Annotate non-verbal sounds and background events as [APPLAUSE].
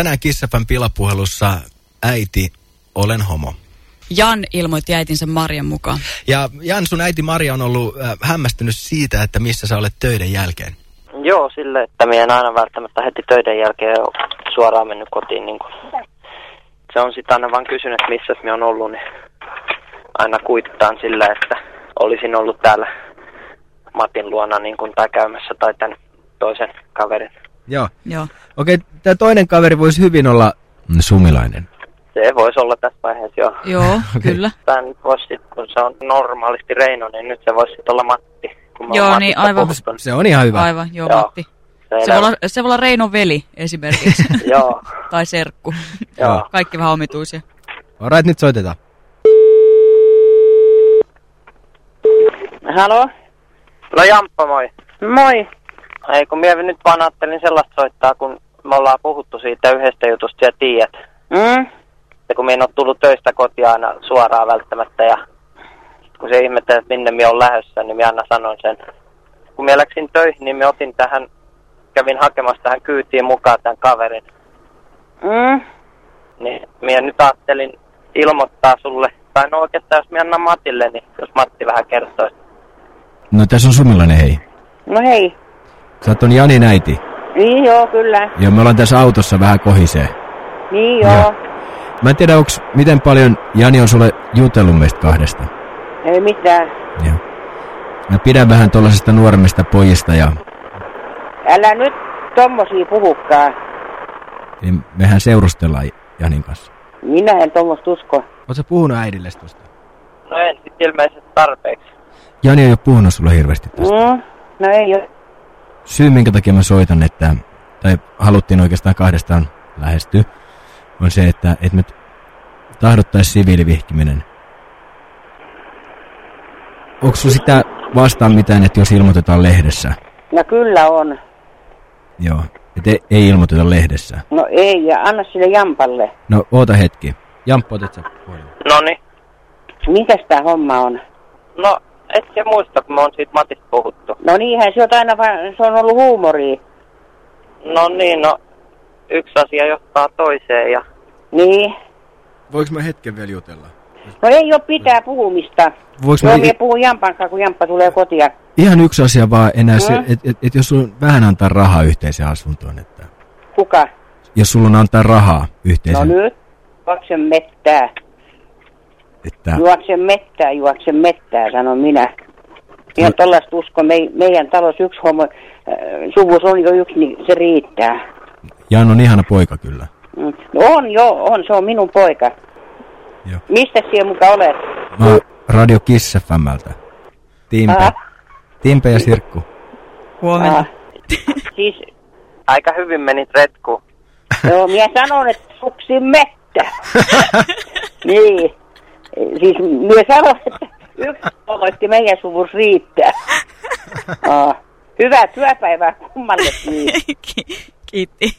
Tänään Kissafan pilapuhelussa äiti, olen homo. Jan ilmoitti äitinsä Marjan mukaan. Ja Jan, sun äiti Maria on ollut äh, hämmästynyt siitä, että missä sä olet töiden jälkeen. Joo, sille, että minä en aina välttämättä heti töiden jälkeen suoraan mennyt kotiin. Niin kuin. Se on sitten aina vaan kysynyt, että missä minä on ollut, niin aina kuittaan sillä, että olisin ollut täällä Matin luona niin kuin, tai käymässä tai tämän toisen kaverin. Joo. Joo. Okei, tämä toinen kaveri voisi hyvin olla sumilainen. Se voisi olla tässä vaiheessa jo. Joo, [LAUGHS] kyllä. Tämä nyt voisi kun se on normaalisti Reino, niin nyt se voisi olla Matti. Kun Joo, niin aivan. puhuttu, niin Se on ihan hyvä. Aivan, joo, Joo. Matti. se Se voi, olla, se voi olla Reinon veli esimerkiksi. [LAUGHS] Joo, [LAUGHS] tai serkku. joo. Kaikki vähän omituisia. Alright, nyt soitetaan. Halo? No Jamppa, moi. Moi. Ei, kun minä nyt vaan ajattelin sellaista soittaa, kun me ollaan puhuttu siitä yhdestä jutusta ja tiedät. Mm? Ja kun minä en ole tullut töistä kotiin aina suoraan välttämättä ja kun se ihmettelee, että minne minä olen lähdössä, niin minä aina sanon sen. Kun minä läksin töihin, niin minä otin tähän, kävin hakemassa tähän kyytiin mukaan tämän kaverin. Mm? Niin minä nyt ajattelin ilmoittaa sulle, tai no oikeastaan jos minä annan Matille, niin jos Matti vähän kertoisi. No tässä on sumilainen hei. No hei. Sä oot on Janin äiti. Niin joo, kyllä. Ja me ollaan tässä autossa vähän kohisee. Niin joo. Mä en tiedä, onks, miten paljon Jani on sulle jutellut meistä kahdesta. Ei mitään. Joo. Mä pidän vähän tollasesta nuoremmista pojista ja Älä nyt tommosia puhukaan. niin mehän seurustellaan Janin kanssa. Minä en tommosta usko. Oot sä puhunut äidille tosta? No en sit ilmeisesti tarpeeksi. Jani ei ole puhunut sulle hirveästi tästä. Mm? No ei oo. Syy, minkä takia mä soitan, että, tai haluttiin oikeastaan kahdestaan lähestyä, on se, että, että me tahdottais siviilivihkiminen. Onko sitä vastaan mitään, että jos ilmoitetaan lehdessä? No kyllä on. Joo. Että ei, ei ilmoiteta lehdessä. No ei, ja anna sille Jampalle. No, oota hetki. Jamppo, otat sä puhelimen? No niin. Mitäs tää homma on? No, et se muista, kun me on siitä Matista puhuttu. No niinhän se on aina vaan, se on ollut huumoria. No niin, no yksi asia johtaa toiseen ja Niin. Voinko mä hetken vielä jutella? No ei oo pitää puhumista. Voinko mä... minä puhun Jampan kanssa, kun Jamppa tulee kotia. Ihan yksi asia vaan enää se, Mm. että et, et jos sulla on vähän antaa rahaa yhteiseen asuntoon, että Kuka? jos sulla on antaa rahaa No yhteiseen, nyt. Juoksen mettää. että Juoksen mettää, juoksen mettää, sanon minä. Ihan tollaista usko. Me, meidän talossa yksi homo, äh, suvus on jo yksi, niin se riittää. Jan on ihana poika kyllä. Mm. No on jo, on, se on minun poika. Joo. Mistä siellä muka olet? Mä oon Radio Kiss FMltä. Timpe. Ah. Timpe ja Sirkku. Huomenna. Ah. [LAUGHS] siis, aika hyvin menit retkuun. joo, minä sanon, että suksi mettä. [LAUGHS] niin. Siis minä sanon, että yksi aloitti meidän suvus riittää. [LAUGHS] Ah. Hyvää työpäivää kummallekin. Ki- Kiitti.